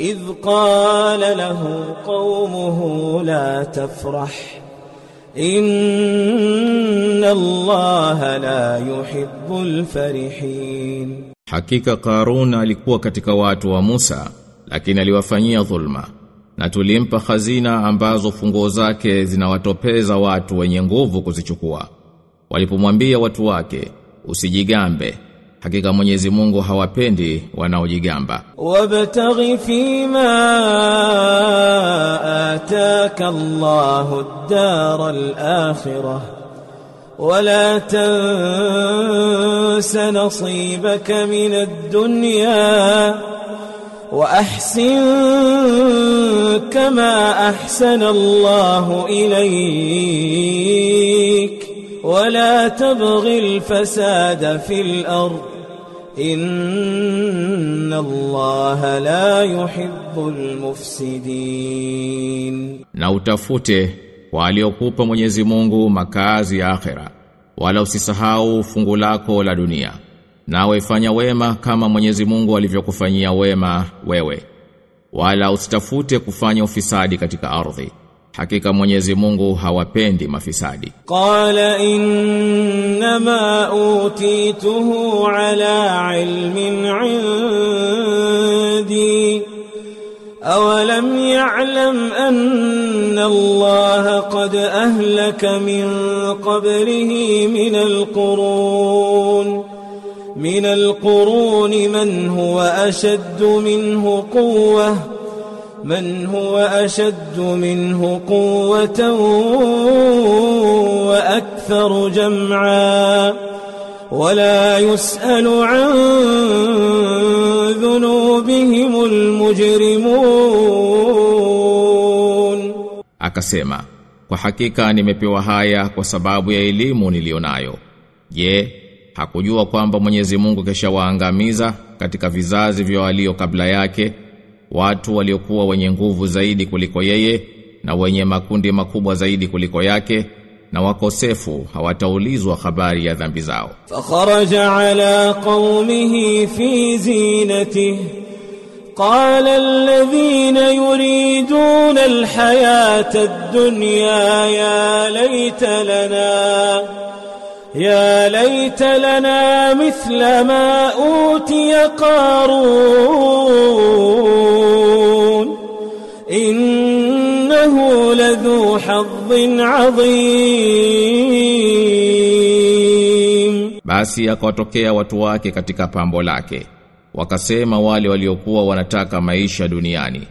إذ قال له قومه لا تفرح إن الله لا يحب الفرحين Hakika Karun alikuwa katika watu wa Musa, lakini aliwafanyia dhulma. Na tulimpa hazina ambazo funguo zake zinawatopeza watu wenye nguvu kuzichukua. Walipomwambia watu wake, usijigambe. Hakika Mwenyezi Mungu hawapendi wanaojigamba. Wabtaghi fima ataka Allahu ad-dara al-akhirah. Wala tansa nasibaka min ad-dunya. Wa ahsin kama ahsana Allahu ilayk. ولا تبغ الفساد في الأرض إن الله لا يحب المفسدين Na utafute kwa aliokupa Mwenyezi Mungu makazi ya akhera. Wala usisahau fungu lako la dunia. Nawe fanya wema kama Mwenyezi Mungu alivyokufanyia wema wewe. Wala usitafute kufanya ufisadi katika ardhi. Hakika Mwenyezi Mungu hawapendi mafisadi. قال إنما أوتيته على علم عندي أولم يعلم أن الله قد أهلك من قبله من القرون من القرون من هو أشد منه قوةً من هو أشد منه قوة وأكثر جمعا ولا يسأل عن ذنوبهم المجرمون Akasema, kwa hakika nimepewa haya kwa sababu ya elimu nilionayo. Je, hakujua kwamba Mwenyezi Mungu keshawaangamiza katika vizazi vya walio kabla yake watu waliokuwa wenye nguvu zaidi kuliko yeye na wenye makundi makubwa zaidi kuliko yake na wakosefu hawataulizwa habari ya dhambi zao. فخرج على قومه في زينته قال الذين يريدون الحياة الدنيا يا ليت لنا يا ليت لنا مثل ما أوتي قارون لذو حظ عظيم Basi akawatokea watu wake katika pambo lake. Wakasema wale waliokuwa wanataka maisha duniani.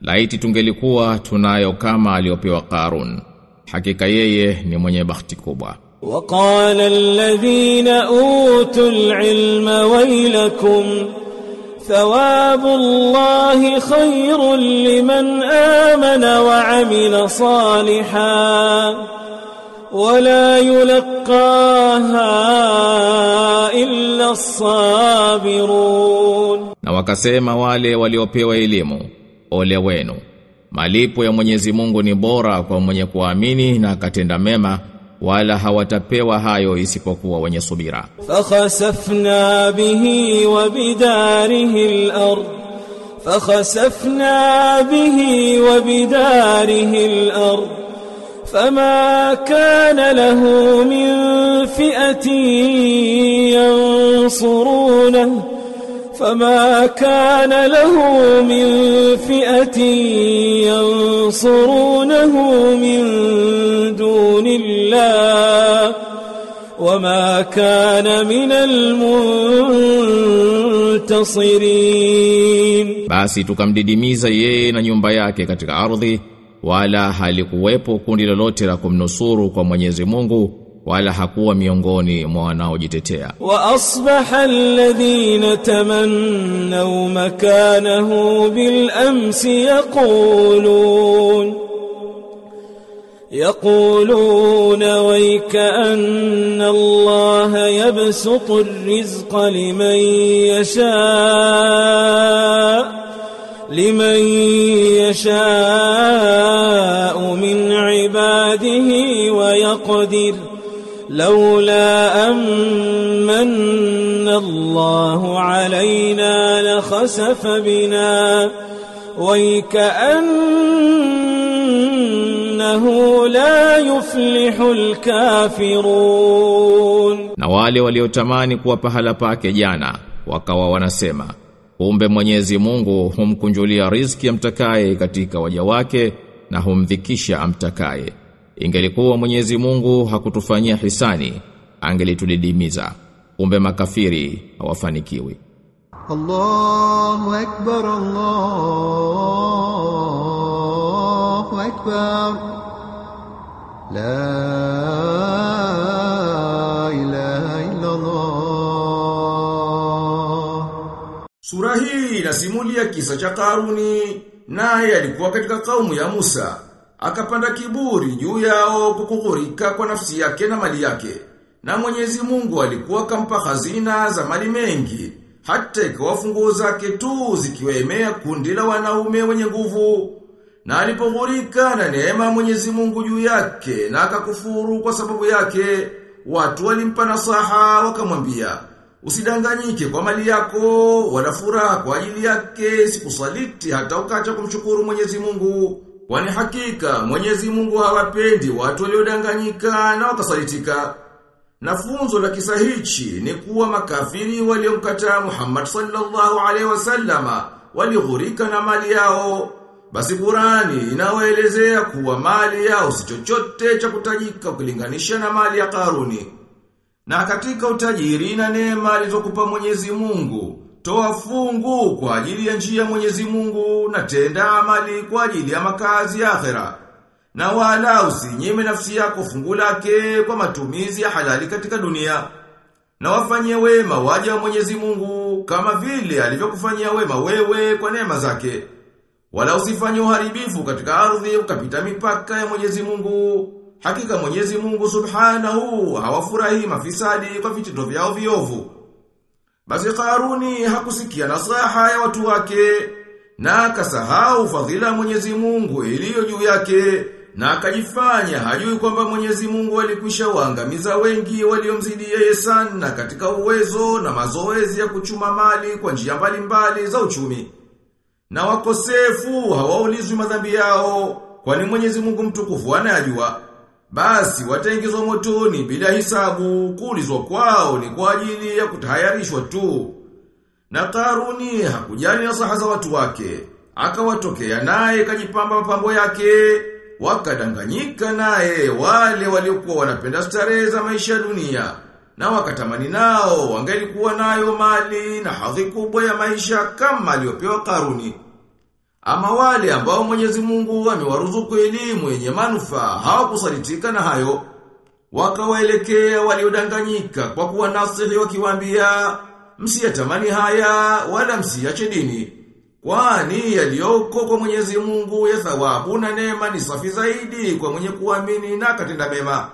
Laiti tungelikuwa tunayo kama aliopewa Karun. Hakika yeye ni mwenye bahati kubwa. وقال الذين أوتوا العلم ويلكم ثواب الله خير لمن آمن وعمل صالحا ولا يلقاها إلا الصابرون Na wakasema wale waliopewa elimu, ole wenu. Malipo ya Mwenyezi Mungu ni bora kwa mwenye kuamini na akatenda mema, wala hawatapewa hayo isipokuwa wenye subira fakhasafna bihi wa bidarihi al-ard fakhasafna bihi wa bidarihi al-ard فما كان له من فئة ينصرونه فما كان له من فئة ينصرونه من دون الله وما كان من المنتصرين Basi tukamdidimiza yeye na nyumba yake katika ardhi, wala halikuwepo kundi lolote la kumnusuru kwa Mwenyezi Mungu, wala hakuwa miongoni mwa wanaojitetea. وأصبح الذين تمنوا مكانه بالأمس يقولون يقولون ويك أن الله يبسط الرزق لمن يشاء لمن يشاء من عباده ويقدر لولا أمن الله علينا لخسف بنا ويكأنه لا يفلح الكافرون na wale waliotamani kuwa pahala pake jana wakawa wanasema kumbe Mwenyezi Mungu humkunjulia riziki amtakaye katika waja wake na humdhikisha amtakaye ingelikuwa Mwenyezi Mungu hakutufanyia hisani angelitudidimiza. Kumbe makafiri hawafanikiwi. Allahu akbar Allahu akbar. La Sura hii inasimulia kisa cha Karuni naye alikuwa katika kaumu ya Musa. Akapanda kiburi juu yao kukugurika kwa nafsi yake na mali yake. Na Mwenyezi Mungu alikuwa kampa hazina za mali mengi, hata ikawa funguo zake tu zikiwaemea kundi la wanaume wenye nguvu. Na alipoghurika na neema Mwenyezi Mungu juu yake na akakufuru kwa sababu yake, watu walimpa nasaha wakamwambia, Usidanganyike kwa mali yako, wala furaha kwa ajili yake, sikusaliti hata ukacha kumshukuru Mwenyezi Mungu. Kwani hakika Mwenyezi Mungu hawapendi watu waliodanganyika na wakasalitika. Na funzo la kisa hichi ni kuwa makafiri waliomkataa Muhammad sallallahu alaihi wasallama walighurika na mali yao. Basi Qurani inawaelezea kuwa mali yao si chochote cha kutajika ukilinganisha na mali ya Karuni. Na katika utajiri na neema alizokupa Mwenyezi Mungu, toa fungu kwa ajili ya njia Mwenyezi Mungu na tenda amali kwa ajili ya makazi ya akhera. Na wala usinyime nafsi yako fungu lake kwa matumizi ya halali katika dunia. Na wafanyie wema waja wa Mwenyezi Mungu kama vile alivyokufanyia wema wewe kwa neema zake. Wala usifanye uharibifu katika ardhi ukapita mipaka ya Mwenyezi Mungu. Hakika Mwenyezi Mungu Subhanahu hawafurahi mafisadi kwa vitendo vyao viovu. Basi Karuni hakusikia nasaha ya watu wake na akasahau fadhila ya Mwenyezi Mungu iliyo juu yake na akajifanya hajui kwamba Mwenyezi Mungu alikwisha waangamiza wengi waliomzidi yeye sana katika uwezo na mazoezi ya kuchuma mali kwa njia mbalimbali za uchumi. Na wakosefu hawaulizwi madhambi yao, kwani Mwenyezi Mungu mtukufu anayajua. Basi wataingizwa motoni bila hisabu, kuulizwa kwao ni kwa ajili ya kutayarishwa tu. Na Karuni hakujali nasaha za watu wake, akawatokea naye kajipamba mapambo yake, wakadanganyika naye wale waliokuwa wanapenda starehe za maisha ya dunia. Na wakatamani nao wangelikuwa nayo mali na hadhi kubwa ya maisha kama aliyopewa Karuni. Ama wale ambao Mwenyezi Mungu amewaruzuku elimu yenye manufaa hawakusalitika na hayo. Wakawaelekea waliodanganyika kwa kuwa nasihi wakiwaambia msiyatamani haya wala msiache dini. Kwani yaliyoko kwa Mwenyezi Mungu ya thawabu na neema ni safi zaidi kwa mwenye kuamini na katenda mema.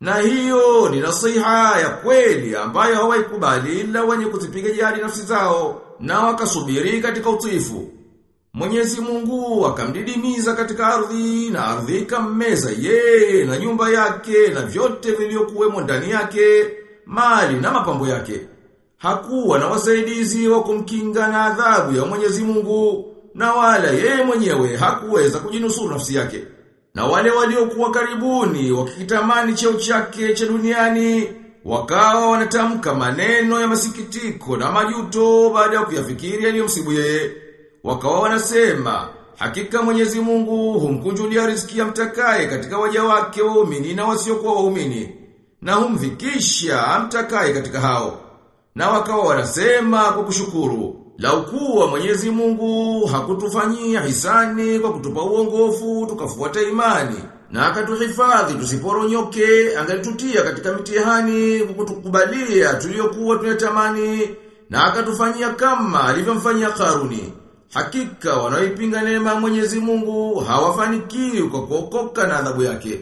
Na hiyo ni nasiha ya kweli ambayo hawaikubali ila wenye kuzipiga jari nafsi zao na wakasubiri katika utiifu. Mwenyezi Mungu akamdidimiza katika ardhi na ardhi ikammeza yeye na nyumba yake na vyote vilivyokuwemo ndani yake, mali na mapambo yake. Hakuwa na wasaidizi wa kumkinga na adhabu ya Mwenyezi Mungu na wala yeye mwenyewe hakuweza kujinusuru nafsi yake. Na wale waliokuwa karibuni wakikitamani cheo chake cha duniani wakawa wanatamka maneno ya masikitiko na majuto baada ya kuyafikiri yaliyomsibu yeye. Wakawa wanasema, hakika Mwenyezi Mungu humkunjulia riziki ya mtakaye katika waja wake waumini na wasiokuwa waumini, na humvikisha mtakaye katika hao. Na wakawa wanasema kwa kushukuru, lau kuwa Mwenyezi Mungu hakutufanyia hisani kwa kutupa uongofu tukafuata imani na akatuhifadhi tusiporonyoke angalitutia katika mitihani kwa kutukubalia tuliyokuwa tunatamani na akatufanyia kama alivyomfanyia Karuni hakika wanaoipinga neema ya Mwenyezi Mungu hawafanikiwi kwa kuokoka na adhabu yake